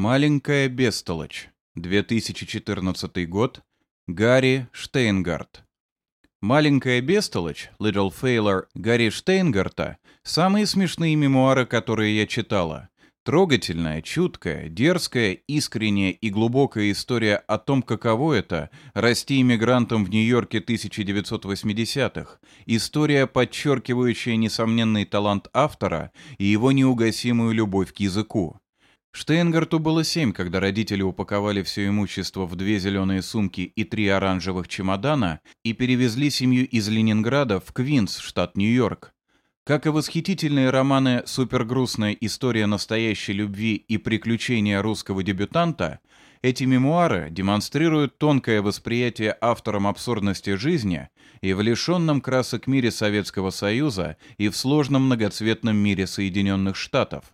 Маленькая бестолочь. 2014 год. Гарри Штейнгарт. «Маленькая бестолочь» Little Failure Гарри Штейнгарта — самые смешные мемуары, которые я читала. Трогательная, чуткая, дерзкая, искренняя и глубокая история о том, каково это — расти иммигрантом в Нью-Йорке 1980-х. История, подчеркивающая несомненный талант автора и его неугасимую любовь к языку. Штейнгарту было семь, когда родители упаковали все имущество в две зеленые сумки и три оранжевых чемодана и перевезли семью из Ленинграда в Квинс, штат Нью-Йорк. Как и восхитительные романы «Супергрустная история настоящей любви» и «Приключения русского дебютанта», эти мемуары демонстрируют тонкое восприятие автором абсурдности жизни и в лишенном красок мире Советского Союза и в сложном многоцветном мире Соединенных Штатов.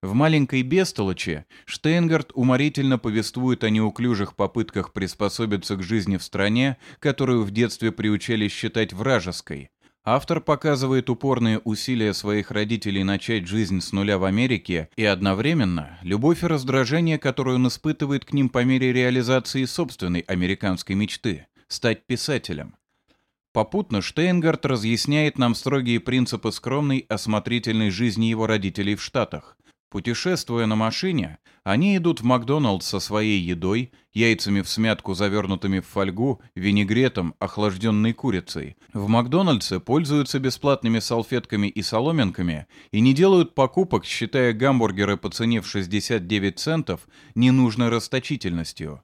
В «Маленькой бестолочи» Штейнгард уморительно повествует о неуклюжих попытках приспособиться к жизни в стране, которую в детстве приучали считать вражеской. Автор показывает упорные усилия своих родителей начать жизнь с нуля в Америке и одновременно любовь и раздражение, которую он испытывает к ним по мере реализации собственной американской мечты – стать писателем. Попутно Штейнгард разъясняет нам строгие принципы скромной, осмотрительной жизни его родителей в Штатах. Путешествуя на машине, они идут в Макдоналдс со своей едой, яйцами в смятку, завернутыми в фольгу, винегретом, охлажденной курицей. В Макдональдсе пользуются бесплатными салфетками и соломинками и не делают покупок, считая гамбургеры по цене в 69 центов ненужной расточительностью.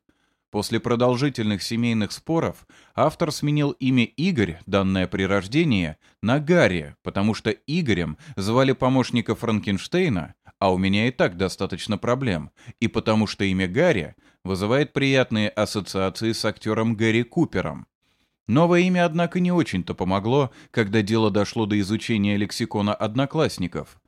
После продолжительных семейных споров автор сменил имя Игорь, данное при рождении, на Гарри, потому что Игорем звали помощника Франкенштейна, а у меня и так достаточно проблем, и потому что имя Гарри вызывает приятные ассоциации с актером Гарри Купером. Новое имя, однако, не очень-то помогло, когда дело дошло до изучения лексикона одноклассников.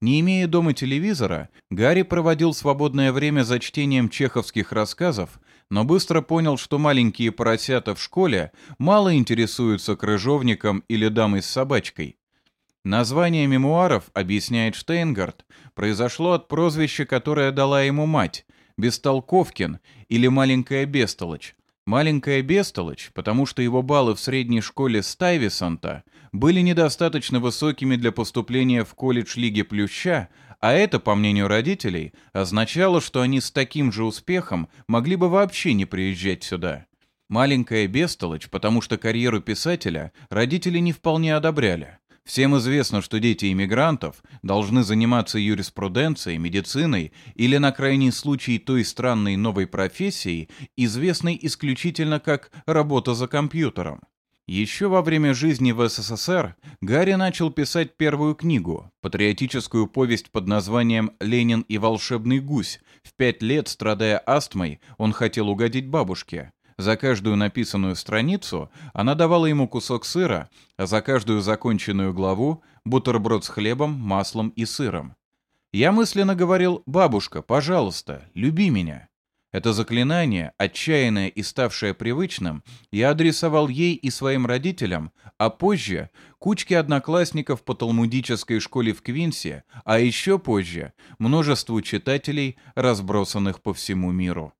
Не имея дома телевизора, Гарри проводил свободное время за чтением чеховских рассказов, но быстро понял, что маленькие поросята в школе мало интересуются крыжовником или дамой с собачкой. Название мемуаров, объясняет Штейнгард, произошло от прозвища, которое дала ему мать – Бестолковкин или Маленькая Бестолочь. Маленькая Бестолочь, потому что его баллы в средней школе Стайвисонта были недостаточно высокими для поступления в колледж Лиги Плюща, а это, по мнению родителей, означало, что они с таким же успехом могли бы вообще не приезжать сюда. Маленькая Бестолочь, потому что карьеру писателя родители не вполне одобряли. Всем известно, что дети иммигрантов должны заниматься юриспруденцией, медициной или, на крайний случай, той странной новой профессией, известной исключительно как «работа за компьютером». Еще во время жизни в СССР Гарри начал писать первую книгу, патриотическую повесть под названием «Ленин и волшебный гусь». В пять лет, страдая астмой, он хотел угодить бабушке. За каждую написанную страницу она давала ему кусок сыра, а за каждую законченную главу — бутерброд с хлебом, маслом и сыром. Я мысленно говорил «Бабушка, пожалуйста, люби меня». Это заклинание, отчаянное и ставшее привычным, я адресовал ей и своим родителям, а позже — кучке одноклассников по талмудической школе в Квинсе, а еще позже — множеству читателей, разбросанных по всему миру.